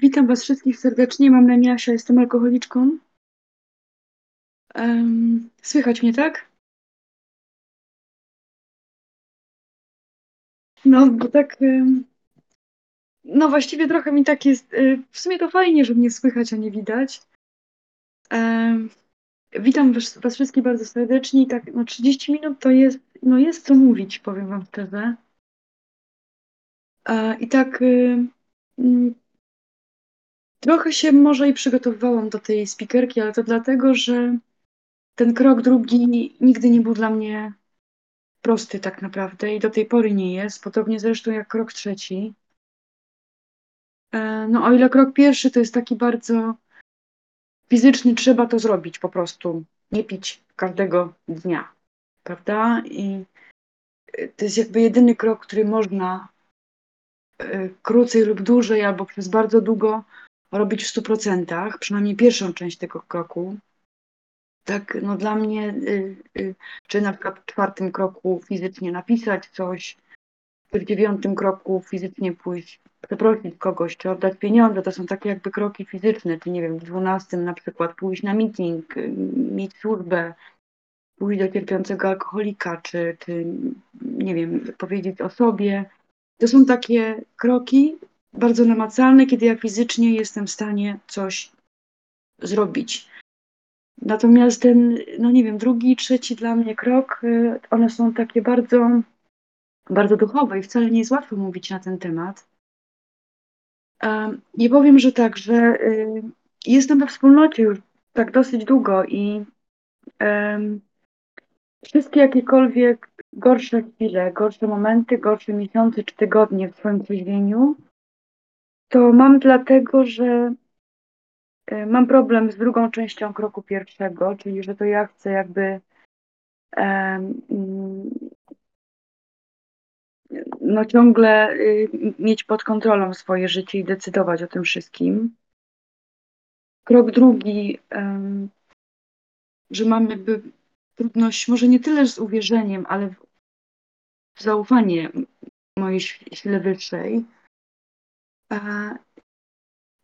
witam Was wszystkich serdecznie. Mam na imię jestem alkoholiczką. Słychać mnie, tak? No, bo tak. No, właściwie trochę mi tak jest. y, W sumie to fajnie, że mnie słychać, a nie widać. Witam was, wszystkich bardzo serdecznie. Tak, no 30 minut to jest, no jest co mówić, powiem Wam szczerze. I tak. Trochę się może i przygotowywałam do tej speakerki, ale to dlatego, że ten krok drugi nigdy nie był dla mnie prosty tak naprawdę i do tej pory nie jest, podobnie zresztą jak krok trzeci. E, No o ile krok pierwszy to jest taki bardzo fizyczny, trzeba to zrobić po prostu, nie pić każdego dnia, prawda? I to jest jakby jedyny krok, który można e, krócej lub dłużej albo przez bardzo długo robić w stu procentach, przynajmniej pierwszą część tego kroku. Tak, no dla mnie, y, y, czy na przykład w czwartym kroku fizycznie napisać coś, czy w dziewiątym kroku fizycznie pójść, przeprosić kogoś, czy oddać pieniądze, to są takie jakby kroki fizyczne, czy nie wiem, w dwunastym na przykład pójść na meeting, y, mieć służbę, pójść do cierpiącego alkoholika, czy, czy nie wiem, powiedzieć o sobie. To są takie kroki bardzo namacalne, kiedy ja fizycznie jestem w stanie coś zrobić. Natomiast ten, no nie wiem, drugi, trzeci dla mnie krok, y, one są takie bardzo, bardzo duchowe i wcale nie jest łatwo mówić na ten temat. I powiem, że tak, że y, jestem we wspólnocie już tak dosyć długo i wszystkie jakiekolwiek gorsze chwile, gorsze momenty, gorsze miesiące czy tygodnie w swoim trzeźwieniu, to mam dlatego, że y, mam problem z drugą częścią kroku pierwszego, czyli że to ja chcę jakby mm, no ciągle y, mieć pod kontrolą swoje życie i decydować o tym wszystkim. Krok drugi, że mam jakby trudność, może nie tyle z uwierzeniem, ale w zaufanie mojej sile wyższej.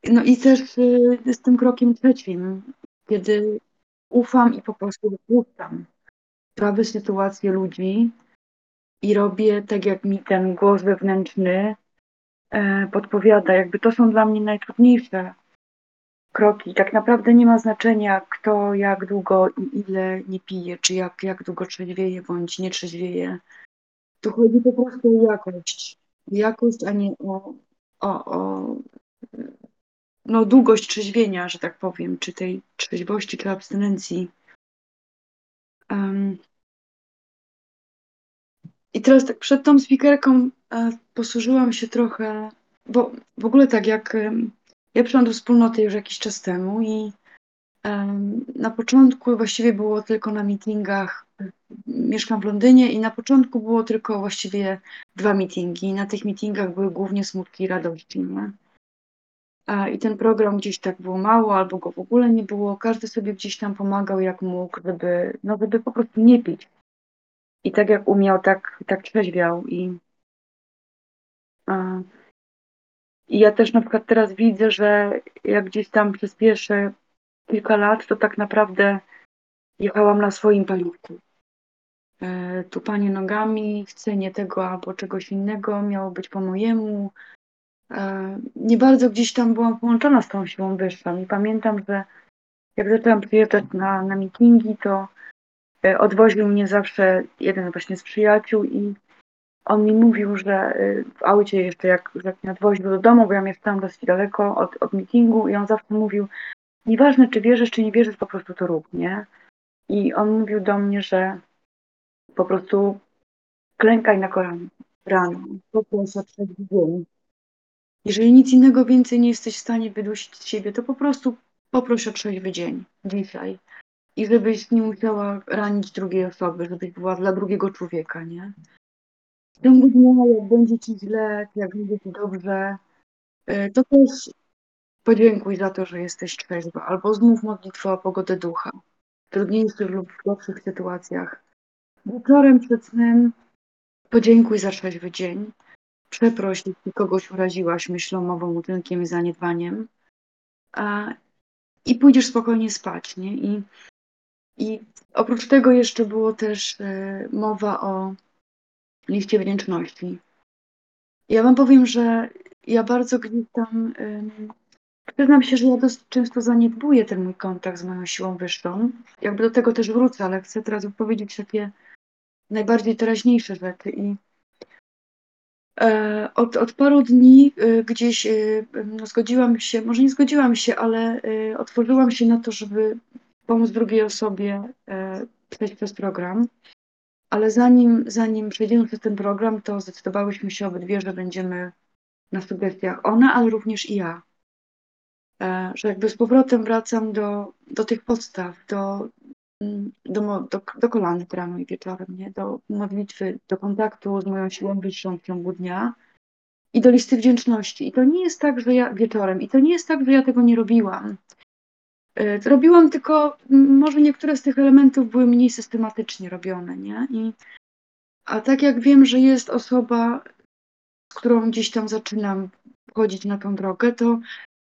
No i też y, z tym krokiem trzecim, kiedy ufam i po prostu dopuszczam sprawy, sytuacje ludzi i robię tak, jak mi ten głos wewnętrzny e, podpowiada. Jakby to są dla mnie najtrudniejsze kroki. Tak naprawdę nie ma znaczenia, kto jak długo i ile nie pije, czy jak, jak długo trzeźwieje bądź nie trzeźwieje. Tu chodzi po prostu o jakość. Jakość, a nie o, o, o no, długość trzeźwienia, że tak powiem, czy tej trzeźwości, czy abstynencji. Um, I teraz tak przed tą speakerką e, posłużyłam się trochę, bo w ogóle tak jak em, ja przyszłam do wspólnoty już jakiś czas temu i em, na początku właściwie było tylko na meetingach, mieszkam w Londynie i na początku było tylko właściwie dwa meetingi. Na tych meetingach były głównie smutki i radości, nie? I ten program gdzieś tak było mało, albo go w ogóle nie było. Każdy sobie gdzieś tam pomagał jak mógł, żeby, no, żeby po prostu nie pić. I tak jak umiał, tak, tak trzeźwiał. I, a, I ja też na przykład teraz widzę, że jak gdzieś tam przez pierwsze kilka lat, to tak naprawdę jechałam na swoim paliwku. E, tupanie nogami, chcenie tego albo czegoś innego miało być po mojemu. E, nie bardzo gdzieś tam byłam połączona z tą siłą wyższą i pamiętam, że jak zaczęłam przyjeżdżać na, na to e, odwoził mnie zawsze jeden właśnie z przyjaciół i on mi mówił, że w aucie jeszcze jak, jak mnie odwoził do domu, bo ja mieszkałam dosyć daleko od, od i on zawsze mówił, nieważne czy wierzysz, czy nie wierzysz, po prostu to rób, nie? I on mówił do mnie, że po prostu klękaj na kolana rano, poproszę przed dzień. Jeżeli nic innego więcej nie jesteś w stanie wydusić z siebie, to po prostu poproś o trzeźwy dzień dzisiaj. I żebyś nie musiała ranić drugiej osoby, żebyś była dla drugiego człowieka, nie? W ciągu dnia, jak będzie ci źle, jak będzie ci dobrze, y, to też podziękuj za to, że jesteś trzeźwa, albo zmów modlitwę o pogodę ducha w trudniejszych lub w gorszych sytuacjach. Wieczorem przed snem podziękuj za trzeźwy dzień. przeproś, jeśli kogoś uraziłaś myślą, mową, utynkiem i zaniedbaniem. A, I pójdziesz spokojnie spać, nie? I, I oprócz tego jeszcze było też y, mowa o liście wdzięczności. Ja wam powiem, że ja bardzo gdzieś tam y, przyznam się, że ja dość często zaniedbuję ten mój kontakt z moją siłą wyższą. Jakby do tego też wrócę, ale chcę teraz powiedzieć takie najbardziej teraźniejsze rzeczy i E, od, od paru dni e, gdzieś e, no, zgodziłam się, może nie zgodziłam się, ale otworzyłam się na to, żeby pomóc drugiej osobie przejść przez program. Ale zanim, zanim przejdziemy przez ten program, to zdecydowałyśmy się obydwie, że będziemy na sugestiach ona, ale również i ja. Że jakby z powrotem wracam do, do tych podstaw, do, do, do, do kolanek rano i wieczorem, nie? do modlitwy, do kontaktu z moją siłą wyższą w ciągu dnia i do listy wdzięczności. I to nie jest tak, że ja wieczorem, i to nie jest tak, że ja tego nie robiłam. E, robiłam tylko, może niektóre z tych elementów były mniej systematycznie robione, nie? I, a tak jak wiem, że jest osoba, z którą gdzieś tam zaczynam wchodzić na tą drogę, to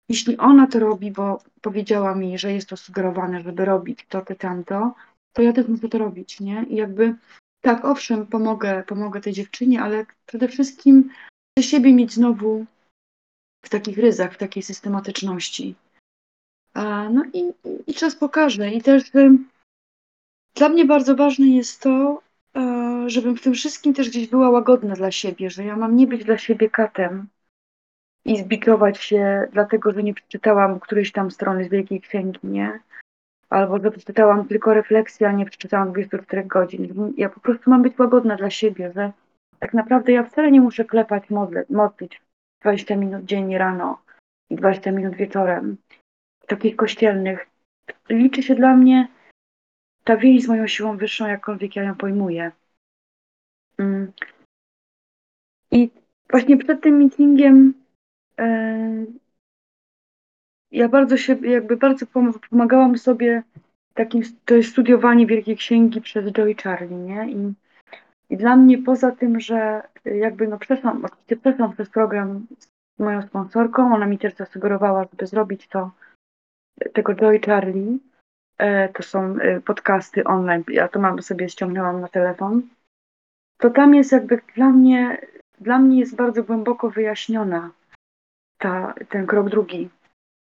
jeśli ona to robi, bo powiedziała mi, że jest to sugerowane, żeby robić to, to, tamto, to ja też muszę to robić, nie? I jakby tak, owszem, pomogę, pomogę tej dziewczynie, ale przede wszystkim chcę siebie mieć znowu w takich ryzach, w takiej systematyczności. A, no i, i, czas pokaże. I też dla mnie bardzo ważne jest to, y, żebym w tym wszystkim też gdzieś była łagodna dla siebie, że ja mam nie być dla siebie katem, i zbiczować się dlatego, że nie przeczytałam którejś tam strony z Wielkiej Księgi, nie? Albo że przeczytałam tylko refleksję, a nie przeczytałam 24 godzin. Ja po prostu mam być łagodna dla siebie, że tak naprawdę ja wcale nie muszę klepać, modlić, modlić 20 minut dziennie rano i 20 minut wieczorem. Takich kościelnych. Liczy się dla mnie ta więź z moją siłą wyższą, jakkolwiek ja ją pojmuję. Mm. I właśnie przed tym meetingiem ja bardzo się, jakby bardzo pomagałam sobie takim, to jest studiowanie Wielkiej Księgi przez Joy Charlie, nie? I, I dla mnie poza tym, że jakby no przeszłam, oczywiście przeszłam przez program z moją sponsorką, ona mi też zasugerowała, żeby zrobić to, tego Joy Charlie, e, to są e, podcasty online, ja to mam sobie ściągnęłam na telefon, to tam jest jakby dla mnie, dla mnie jest bardzo głęboko wyjaśniona ta, ten krok drugi.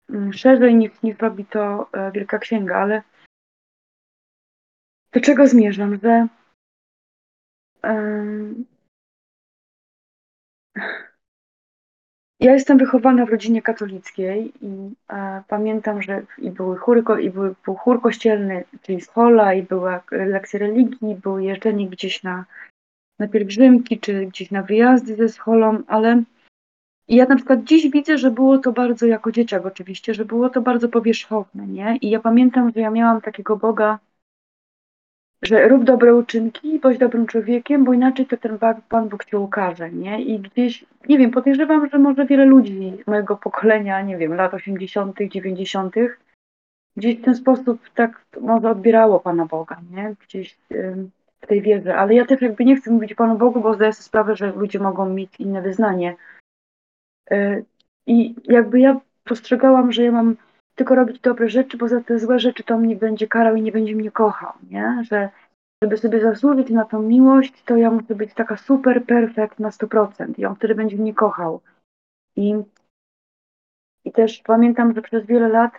Mm, szerzej niż, niż robi to e, Wielka Księga, ale do czego zmierzam, że ja jestem wychowana w rodzinie katolickiej i e, pamiętam, że i były chóry, i był chór kościelny, czyli schola, i była lekcja religii, było jeżdżenie gdzieś na, na pielgrzymki, czy gdzieś na wyjazdy ze scholą, ale i ja na przykład dziś widzę, że było to bardzo, jako dzieciak oczywiście, że było to bardzo powierzchowne, nie? I ja pamiętam, że ja miałam takiego Boga, że rób dobre uczynki, bądź dobrym człowiekiem, bo inaczej to ten Pan Bóg cię ukaże, nie? I gdzieś, nie wiem, podejrzewam, że może wiele ludzi mojego pokolenia, nie wiem, lat 80., 90., gdzieś w ten sposób tak może odbierało Pana Boga, nie? Gdzieś w tej wierze. Ale ja też jakby nie chcę mówić Panu Bogu, bo zdaję sobie sprawę, że ludzie mogą mieć inne wyznanie I jakby ja postrzegałam, że ja mam tylko robić dobre rzeczy, bo za te złe rzeczy to mnie będzie karał i nie będzie mnie kochał, nie? Że żeby sobie zasłużyć na tą miłość, to ja muszę być taka super perfekt na 100% i on wtedy będzie mnie kochał. I, I też pamiętam, że przez wiele lat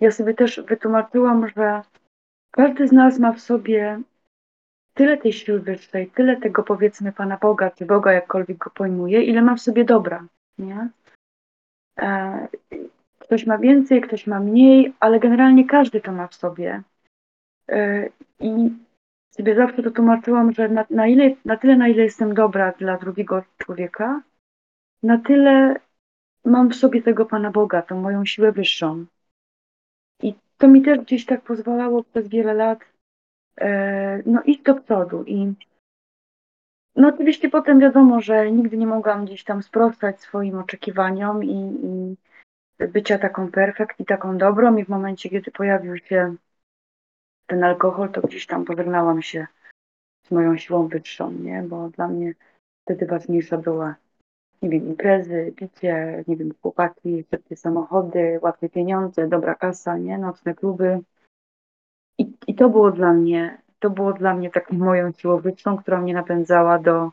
ja sobie też wytłumaczyłam, że każdy z nas ma w sobie tyle tej siły wyższej, tyle tego powiedzmy Pana Boga, czy Boga jakkolwiek go pojmuje, ile ma w sobie dobra nie? E, ktoś ma więcej, ktoś ma mniej, ale generalnie każdy to ma w sobie. E, I sobie zawsze to tłumaczyłam, że na, na, ile, na tyle, na ile jestem dobra dla drugiego człowieka, na tyle mam w sobie tego Pana Boga, tą moją siłę wyższą. I to mi też gdzieś tak pozwalało przez wiele lat e, no iść do przodu i no oczywiście potem wiadomo, że nigdy nie mogłam gdzieś tam sprostać swoim oczekiwaniom i, i bycia taką perfekt i taką dobrą i w momencie, kiedy pojawił się ten alkohol, to gdzieś tam pożegnałam się z moją siłą wyższą, nie? Bo dla mnie wtedy ważniejsza była nie wiem, imprezy, picie, nie wiem, chłopaki, szybkie samochody, łatwe pieniądze, dobra kasa, nie? Nocne kluby. I, I to było dla mnie, to było dla mnie taką moją siłowyczą, która mnie napędzała do,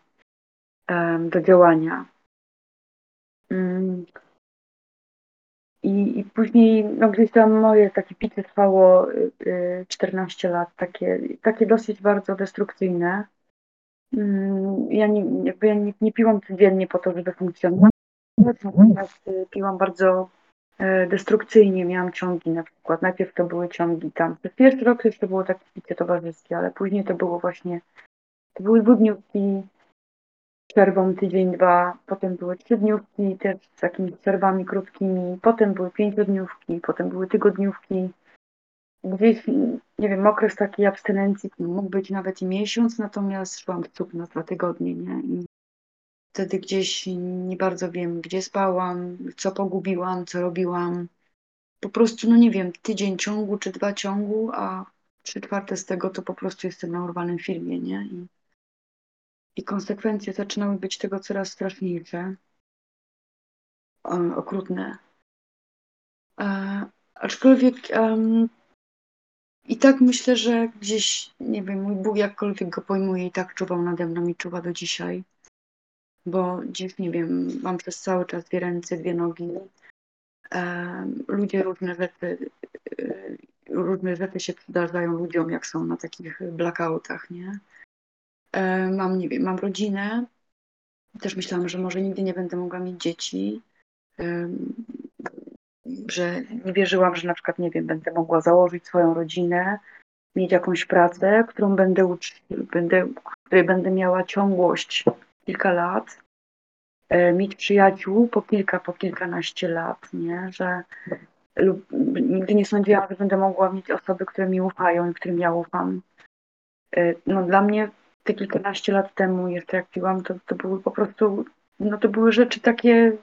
do działania. Mm. I, I później no, gdzieś tam moje takie picie trwało y, 14 lat, takie, takie dosyć bardzo destrukcyjne. Mm, ja nie, jakby ja nie, nie piłam codziennie po to, żeby funkcjonować, natomiast y, piłam bardzo destrukcyjnie, miałam ciągi na przykład. Najpierw to były ciągi tam. Przez pierwszy rok to było takie picie towarzyskie, ale później to było właśnie, to były dwudniówki, przerwą tydzień, dwa, potem były trzydniówki też z takimi przerwami krótkimi, potem były pięciodniówki, potem były tygodniówki. Gdzieś, nie wiem, okres takiej abstynencji mógł być nawet i miesiąc, natomiast szłam w cud na dwa tygodnie, nie? I wtedy gdzieś nie bardzo wiem, gdzie spałam, co pogubiłam, co robiłam. Po prostu, no nie wiem, tydzień ciągu czy dwa ciągu, a trzy czwarte z tego to po prostu jestem na urwanym filmie, nie? I i konsekwencje zaczynały być tego coraz straszniejsze, okrutne. E, aczkolwiek um, i tak myślę, że gdzieś, nie wiem, mój Bóg jakkolwiek go pojmuje i tak czuwał nade mną i czuwa do dzisiaj. Bo gdzieś, nie wiem, mam przez cały czas dwie ręce, dwie nogi. Ludzie różne rzeczy, e, różne rzeczy się przydarzają ludziom, jak są na takich blackoutach, nie? Mam, nie wiem, mam rodzinę. Też myślałam, że może nigdy nie będę mogła mieć dzieci. Że nie wierzyłam, że na przykład, nie wiem, będę mogła założyć swoją rodzinę, mieć jakąś pracę, którą będę uczyć, będę, której będę miała ciągłość kilka lat, e, mieć przyjaciół po kilka, po kilkanaście lat, nie? Że lub, nigdy nie sądziłam, że będę mogła mieć osoby, które mi ufają i którym ja ufam. E, no dla mnie te kilkanaście lat temu, jeszcze jak piłam, to, to były po prostu, no to były rzeczy takie,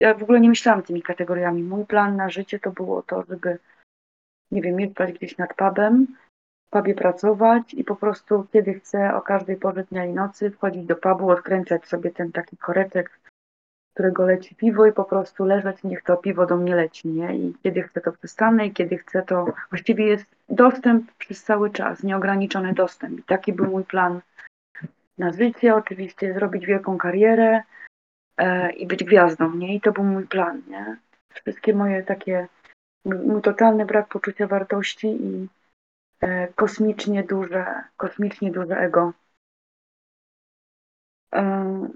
ja w ogóle nie myślałam tymi kategoriami. Mój plan na życie to było to, żeby, nie wiem, mieszkać gdzieś nad pubem, pubie pracować i po prostu kiedy chcę o każdej porze dnia i nocy wchodzić do pubu, odkręcać sobie ten taki koreczek, którego leci piwo i po prostu leżeć, niech to piwo do mnie leci, nie? I kiedy chcę to przestanę i kiedy chcę to, właściwie jest dostęp przez cały czas, nieograniczony dostęp. I taki był mój plan na życie, oczywiście zrobić wielką karierę e, i być gwiazdą, nie? I to był mój plan, nie? Wszystkie moje takie, mój totalny brak poczucia wartości i kosmicznie duże, kosmicznie duże ego. E,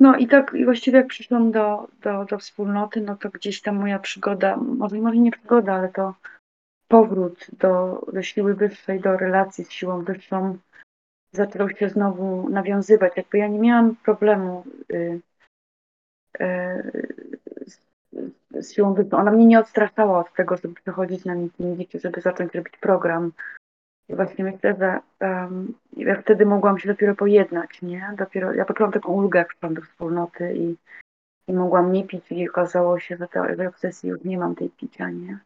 no i tak właściwie jak przyszłam do, do, do wspólnoty, no to gdzieś tam moja przygoda, może, może nie przygoda, ale to powrót do, do siły wyższej, do relacji z siłą wyższą zaczął się znowu nawiązywać. Jakby ja nie miałam problemu y, y, z, z, siłą wyższą. Ona mnie nie odstraszała od tego, żeby przechodzić na meetingi, czy żeby zacząć robić program. I właśnie myślę, że um, ja wtedy mogłam się dopiero pojednać, nie? Dopiero, ja poczułam taką ulgę, jak przyszłam do wspólnoty i, i mogłam nie pić i okazało się, że, to, że w sesji już nie mam tej picia, nie?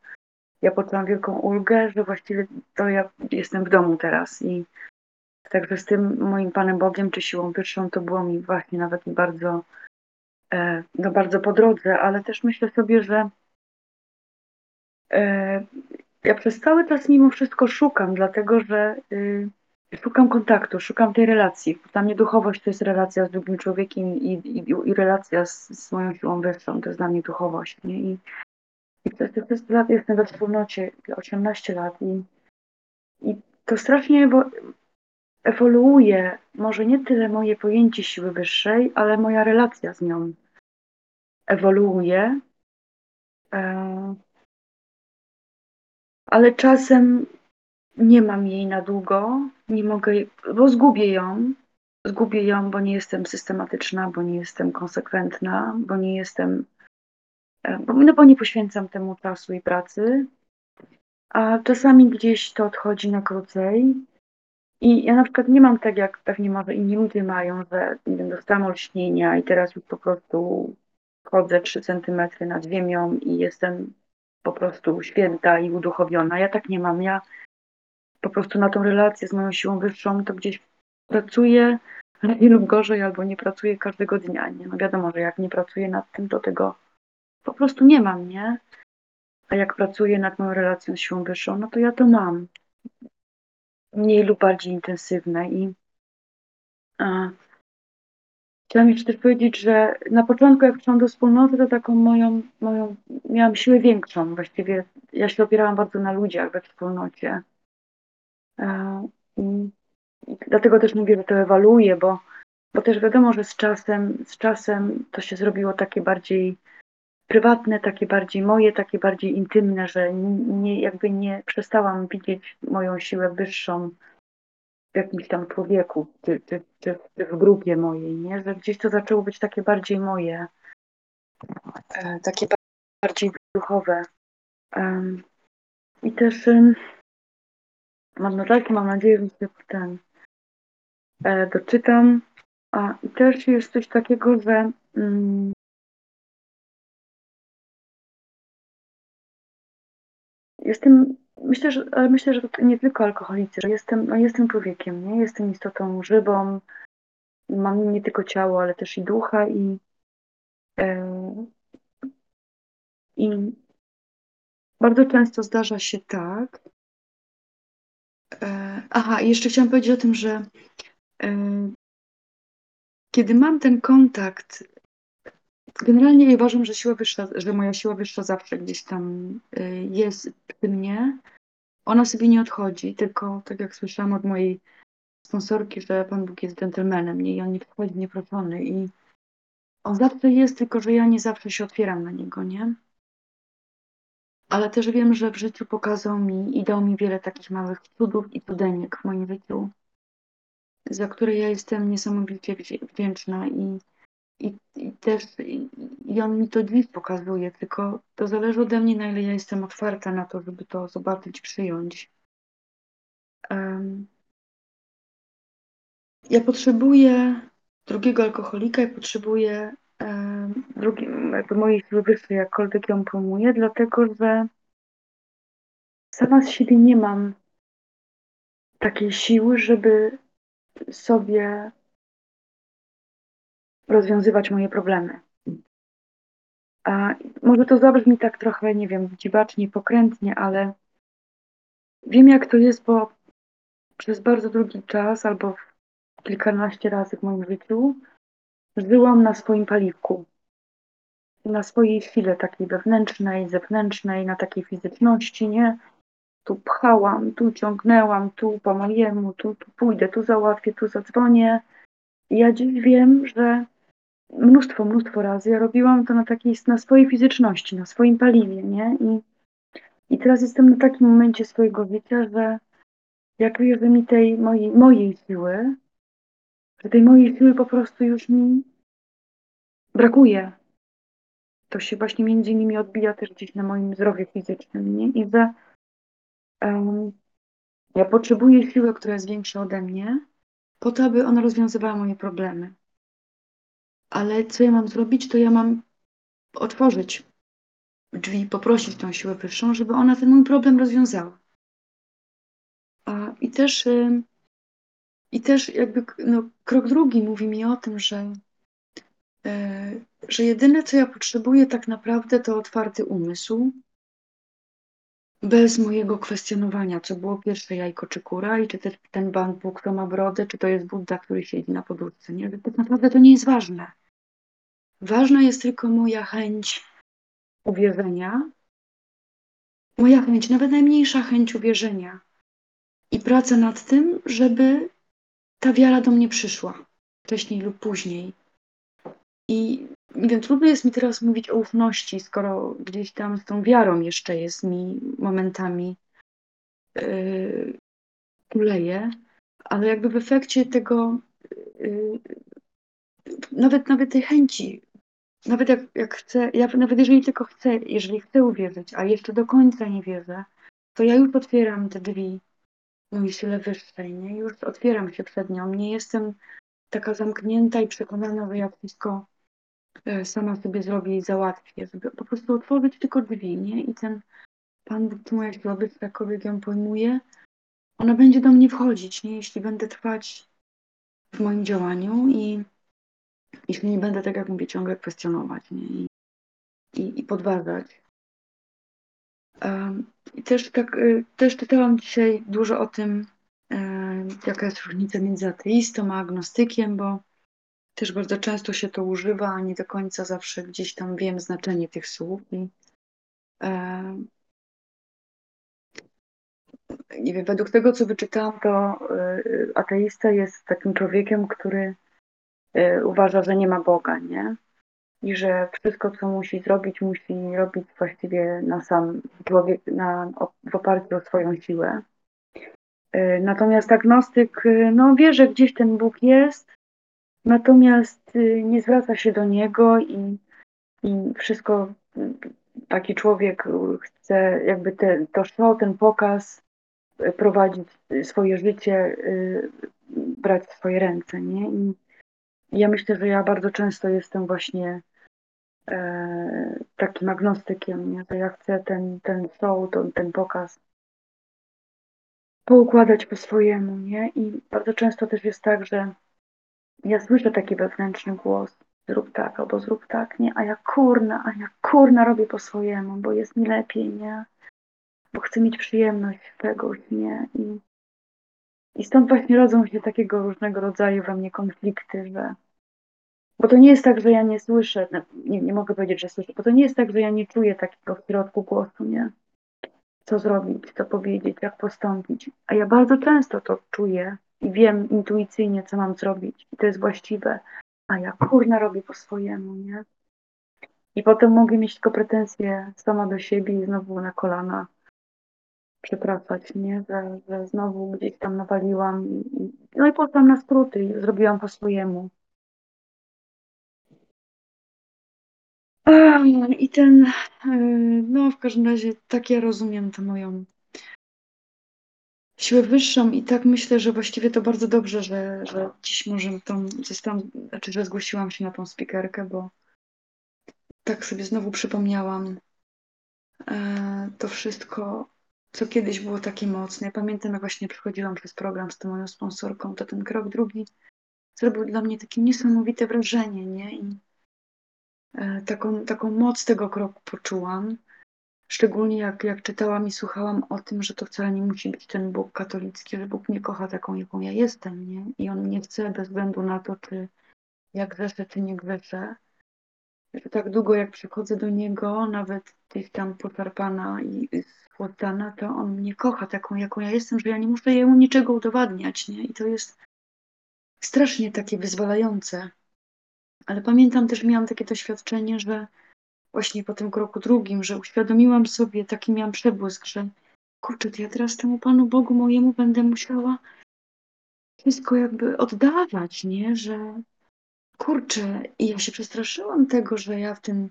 Ja poczułam wielką ulgę, że właściwie to ja jestem w domu teraz i także z tym moim Panem Bogiem czy siłą wyższą to było mi właśnie nawet bardzo e, no bardzo po drodze, ale też myślę sobie, że e, ja przez cały czas mimo wszystko szukam, dlatego że y, szukam kontaktu, szukam tej relacji. Dla mnie duchowość to jest relacja z drugim człowiekiem i, i, i relacja z, z, moją siłą wyższą, to jest dla mnie duchowość. Nie? I, i przez te 6 lat jestem we wspólnocie, 18 lat i, i to strasznie bo ewoluuje, może nie tyle moje pojęcie siły wyższej, ale moja relacja z nią ewoluuje. E, ale czasem nie mam jej na długo, nie mogę, bo zgubię ją. Zgubię ją, bo nie jestem systematyczna, bo nie jestem konsekwentna, bo nie jestem, e, bo, no bo nie poświęcam temu czasu i pracy. A czasami gdzieś to odchodzi na krócej. I ja na przykład nie mam tak, jak pewnie może inni ludzie mają, że nie wiem, dostałam olśnienia i teraz już po prostu chodzę 3 centymetry nad ziemią i jestem po prostu święta i uduchowiona. Ja tak nie mam. Ja po prostu na tą relację z moją siłą wyższą to gdzieś pracuję, lepiej lub gorzej, albo nie pracuję każdego dnia, nie? No wiadomo, że jak nie pracuję nad tym, to tego po prostu nie mam, nie? A jak pracuję nad moją relacją z siłą wyższą, no to ja to mam. Mniej lub bardziej intensywne i a, chciałam jeszcze też powiedzieć, że na początku jak przyszłam do wspólnoty, to taką moją, moją, miałam siłę większą. Właściwie ja się opierałam bardzo na ludziach we wspólnocie. E, I, dlatego też mówię, że to ewoluuje, bo, bo też wiadomo, że z czasem, z czasem to się zrobiło takie bardziej prywatne, takie bardziej moje, takie bardziej intymne, że nie, jakby nie przestałam widzieć moją siłę wyższą w jakimś tam człowieku, czy, czy, czy, czy w grupie mojej, nie? Że gdzieś to zaczęło być takie bardziej moje, e, takie bardziej duchowe. I też mam mam nadzieję, że się ten e, doczytam. A i też jest coś takiego, że mm, Jestem, myślę, że, ale myślę, że to nie tylko alkoholicy, że jestem, no jestem człowiekiem, nie? Jestem istotą żywą, mam nie tylko ciało, ale też i ducha i, e, i bardzo często zdarza się tak. E, aha, jeszcze chciałam powiedzieć o tym, że e, kiedy mam ten kontakt, generalnie uważam, że siła wyższa, że moja siła wyższa zawsze gdzieś tam e, jest przy mnie ona sobie nie odchodzi, tylko tak jak słyszałam od mojej sponsorki, że Pan Bóg jest dżentelmenem i on nie wchodzi nieproszony i on zawsze jest, tylko że ja nie zawsze się otwieram na niego, nie? Ale też wiem, że w życiu pokazał mi i dał mi wiele takich małych cudów i cudeniek w moim życiu, za które ja jestem niesamowicie wdzięczna i, i, i też i, i on mi to dziś pokazuje, tylko to zależy ode mnie, na ile ja jestem otwarta na to, żeby to zobaczyć, przyjąć. Um, ja potrzebuję drugiego alkoholika i potrzebuję um, drugi, jakby mojej siły jakkolwiek ją pojmuję, dlatego że sama z siebie nie mam takiej siły, żeby sobie rozwiązywać moje problemy. A może to zabrzmi tak trochę, nie wiem, dziwacznie, pokrętnie, ale wiem jak to jest, bo przez bardzo długi czas albo kilkanaście razy w moim życiu żyłam na swoim paliwku. Na swojej sile takiej wewnętrznej, zewnętrznej, na takiej fizyczności, nie? Tu pchałam, tu ciągnęłam, tu po mojemu, tu, pójdę, tu załatwię, tu zadzwonię. I ja dziś wiem, że mnóstwo, mnóstwo razy ja robiłam to na takiej, na swojej fizyczności, na swoim paliwie, nie? I, i teraz jestem na takim momencie swojego życia, że ja czuję, że mi tej mojej, mojej siły, że tej mojej siły po prostu już mi brakuje. To się właśnie między innymi odbija też gdzieś na moim zdrowiu fizycznym, nie? I że um, ja potrzebuję siły, która jest większa ode mnie, po to, aby ona rozwiązywała moje problemy. Ale co ja mam zrobić, to ja mam otworzyć drzwi, poprosić tą siłę wyższą, żeby ona ten mój problem rozwiązała. A, I też, i też jakby no, krok drugi mówi mi o tym, że, e, że jedyne, co ja potrzebuję tak naprawdę, to otwarty umysł, bez mojego kwestionowania, co było pierwsze jajko czy kura i czy ten Pan Bóg, kto ma brodę, czy to jest Buddha, który siedzi na podłodze. Nie? Tak naprawdę to nie jest ważne. Ważna jest tylko moja chęć uwierzenia, moja chęć, nawet najmniejsza chęć uwierzenia. I praca nad tym, żeby ta wiara do mnie przyszła wcześniej lub później. I wiem, trudno jest mi teraz mówić o ufności, skoro gdzieś tam z tą wiarą jeszcze jest mi momentami yy, kuleje, ale jakby w efekcie tego, yy, nawet, nawet tej chęci nawet jak, jak chcę, ja nawet jeżeli tylko chcę, jeżeli chcę uwierzyć, a jeszcze do końca nie wierzę, to ja już otwieram te drzwi mojej sile wyższej, nie? Już otwieram się przed nią. Nie jestem taka zamknięta i przekonana, że ja wszystko e, sama sobie zrobię i załatwię, żeby po prostu otworzyć tylko drzwi, nie? I ten Pan Bóg, moja siła wyższa, jakkolwiek ją pojmuje, ona będzie do mnie wchodzić, nie? Jeśli będę trwać w moim działaniu i jeśli nie będę, tak jak mówię, ciągle kwestionować nie? I, i, i podważać. Um, I też tak, y, też czytałam dzisiaj dużo o tym, y, jaka jest różnica między ateistą a agnostykiem, bo też bardzo często się to używa, a nie do końca zawsze gdzieś tam wiem znaczenie tych słów. I, e, nie wiem, według tego, co wyczytałam, to y, ateista jest takim człowiekiem, który uważa, że nie ma Boga, nie? I że wszystko, co musi zrobić, musi robić właściwie na sam człowiek, na, w oparciu o swoją siłę. Y, natomiast agnostyk, no wie, że gdzieś ten Bóg jest, natomiast nie zwraca się do Niego i, i wszystko taki człowiek chce jakby te, to show, ten pokaz prowadzić swoje życie, y, brać w swoje ręce, nie? I ja myślę, że ja bardzo często jestem właśnie e, takim agnostykiem, nie? że ja chcę ten, ten show, ten, ten pokaz poukładać po swojemu, nie? I bardzo często też jest tak, że ja słyszę taki wewnętrzny głos, zrób tak albo zrób tak, nie? A ja kurna, a ja kurna robię po swojemu, bo jest mi lepiej, nie? bo chcę mieć przyjemność z czegoś, nie? I, I stąd właśnie rodzą się takiego różnego rodzaju we mnie konflikty, że bo to nie jest tak, że ja nie słyszę, nie, nie mogę powiedzieć, że słyszę, bo to nie jest tak, że ja nie czuję takiego w środku głosu, nie? Co zrobić, co powiedzieć, jak postąpić. A ja bardzo często to czuję i wiem intuicyjnie, co mam zrobić. I to jest właściwe. A ja kurna robię po swojemu, nie? I potem mogę mieć tylko pretensje sama do siebie i znowu na kolana przepraszać, nie? Że, że znowu gdzieś tam nawaliłam i, no i potem na skróty i zrobiłam po swojemu. I ten, no w każdym razie tak ja rozumiem tę moją siłę wyższą i tak myślę, że właściwie to bardzo dobrze, że, że dziś może tą, zostałam, znaczy, że zgłosiłam się na tą spikerkę, bo tak sobie znowu przypomniałam e, to wszystko, co kiedyś było takie mocne. Ja pamiętam, jak właśnie przechodziłam przez program z tą moją sponsorką, to ten krok drugi zrobił dla mnie takie niesamowite wrażenie, nie? I e, taką, taką moc tego kroku poczułam. Szczególnie jak, jak czytałam i słuchałam o tym, że to wcale nie musi być ten Bóg katolicki, że Bóg mnie kocha taką, jaką ja jestem, nie? I On mnie chce bez względu na to, czy jak grzeszę, czy nie grzeszę tak długo jak przychodzę do niego, nawet gdzieś tam potarpana i spłotana, to on mnie kocha taką, jaką ja jestem, że ja nie muszę jemu niczego udowadniać, nie? I to jest strasznie takie wyzwalające. Ale pamiętam też, miałam takie doświadczenie, że właśnie po tym kroku drugim, że uświadomiłam sobie, taki miałam przebłysk, że kurczę, to ja teraz temu Panu Bogu mojemu będę musiała wszystko jakby oddawać, nie? Że kurczę, i ja się przestraszyłam tego, że ja w tym,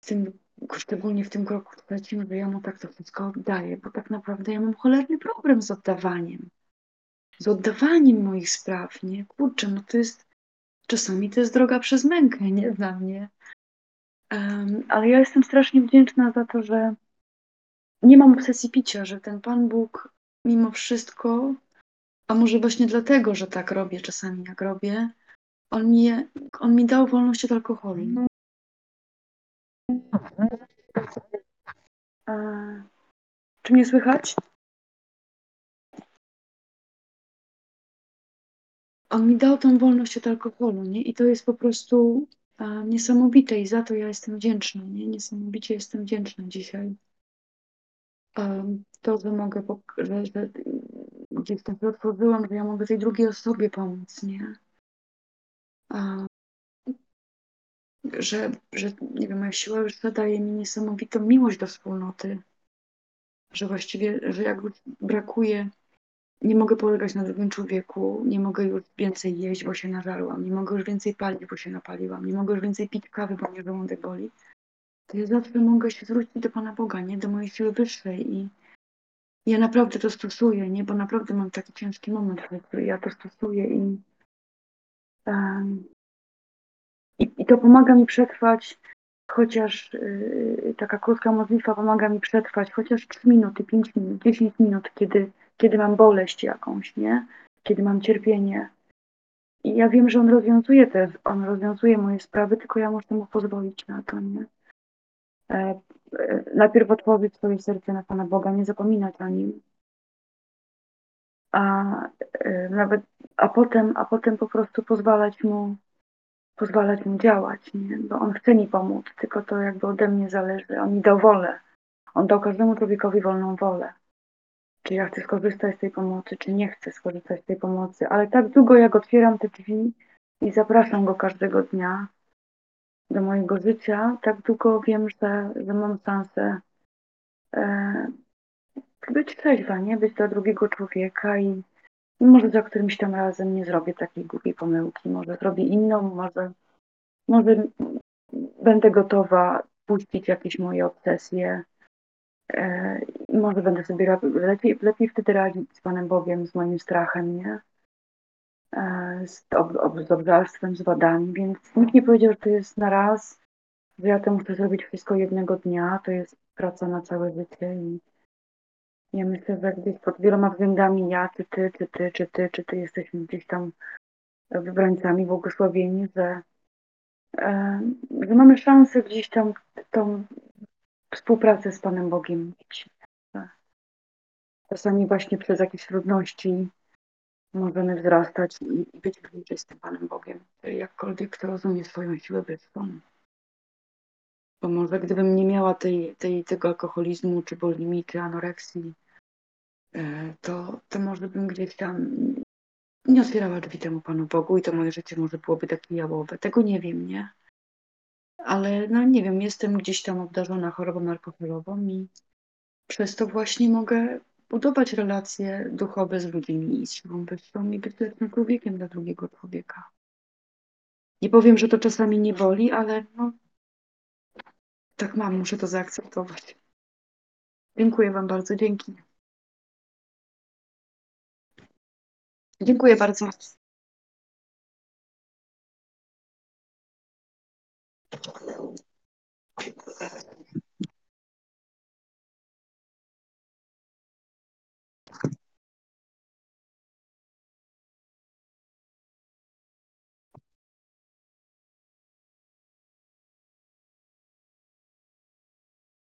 w tym szczególnie w tym kroku trzecim, że ja mu tak to wszystko oddaję, bo tak naprawdę ja mam cholerny problem z oddawaniem. Z oddawaniem moich spraw, nie? Kurczę, no to jest, czasami to jest droga przez mękę, nie? Dla mnie. Um, ale ja jestem strasznie wdzięczna za to, że nie mam obsesji picia, że ten Pan Bóg mimo wszystko, a może właśnie dlatego, że tak robię czasami, jak robię, on mi, on mi dał wolność od alkoholu. A, czy mnie słychać? On mi dał tą wolność od alkoholu, nie? I to jest po prostu a, niesamowite i za to ja jestem wdzięczna, nie? Niesamowicie jestem wdzięczna dzisiaj. A, to, że mogę, że, że gdzieś tam się otworzyłam, że ja mogę tej drugiej osobie pomóc, nie? Że, że nie wiem, moja siła już daje mi niesamowitą miłość do wspólnoty, że właściwie, że jak brakuje, nie mogę polegać na drugim człowieku, nie mogę już więcej jeść, bo się nażarłam, nie mogę już więcej palić, bo się napaliłam, nie mogę już więcej pić kawy, bo mnie żołądek boli, to ja zawsze mogę się zwrócić do Pana Boga, nie? Do mojej siły wyższej i ja naprawdę to stosuję, nie? Bo naprawdę mam taki ciężki moment, w którym ja to stosuję i i, I to pomaga mi przetrwać, chociaż yy, taka krótka modlitwa pomaga mi przetrwać chociaż 3 minuty, 5 minut, 10 minut, kiedy, kiedy mam boleść jakąś, nie? Kiedy mam cierpienie. I ja wiem, że on rozwiązuje te, on rozwiązuje moje sprawy, tylko ja muszę mu pozwolić na to, nie? E, e, najpierw otworzyć swoje serce na Pana Boga, nie zapominać o Nim. A e, nawet, a potem, a potem po prostu pozwalać Mu, pozwalać Mu działać, nie? Bo On chce mi pomóc, tylko to jakby ode mnie zależy. On mi dał wolę. On dał każdemu człowiekowi wolną wolę. Czy ja chcę skorzystać z tej pomocy, czy nie chcę skorzystać z tej pomocy. Ale tak długo jak otwieram te drzwi i zapraszam Go każdego dnia, do mojego życia, tak długo wiem, że, że mam szansę e, być trzeźwa, nie? Być dla drugiego człowieka i, i może za którymś tam razem nie zrobię takiej głupiej pomyłki, może zrobię inną, może, może będę gotowa puścić jakieś moje obsesje, e, może będę sobie lepiej, lepiej wtedy radzić z Panem Bogiem, z moim strachem, nie? E, z, ob, z z wadami, więc nikt nie powiedział, że to jest na raz, że ja to muszę zrobić wszystko jednego dnia, to jest praca na całe życie i ja myślę, że gdzieś pod wieloma względami ja, czy ty, czy ty, czy ty, czy ty jesteśmy gdzieś tam wybrańcami błogosławieni, że, że mamy szansę gdzieś tam tą współpracę z Panem Bogiem mieć. Czasami właśnie przez jakieś trudności możemy wzrastać i być bliżej z tym Panem Bogiem. Jakkolwiek to rozumie swoją siłę wyższą. Bo może gdybym nie miała tej, tej, tego alkoholizmu, czy bulimii, czy anoreksji, to, to może bym gdzieś tam nie otwierała drzwi temu Panu Bogu i to moje życie może byłoby takie jałowe. Tego nie wiem, nie? Ale no nie wiem, jestem gdzieś tam obdarzona chorobą alkoholową i przez to właśnie mogę budować relacje duchowe z ludźmi i z siłą wyższą i być lepszym człowiekiem dla drugiego człowieka. Nie powiem, że to czasami nie boli, ale no, tak mam, muszę to zaakceptować. Dziękuję Wam bardzo, dzięki. Dziękuję bardzo.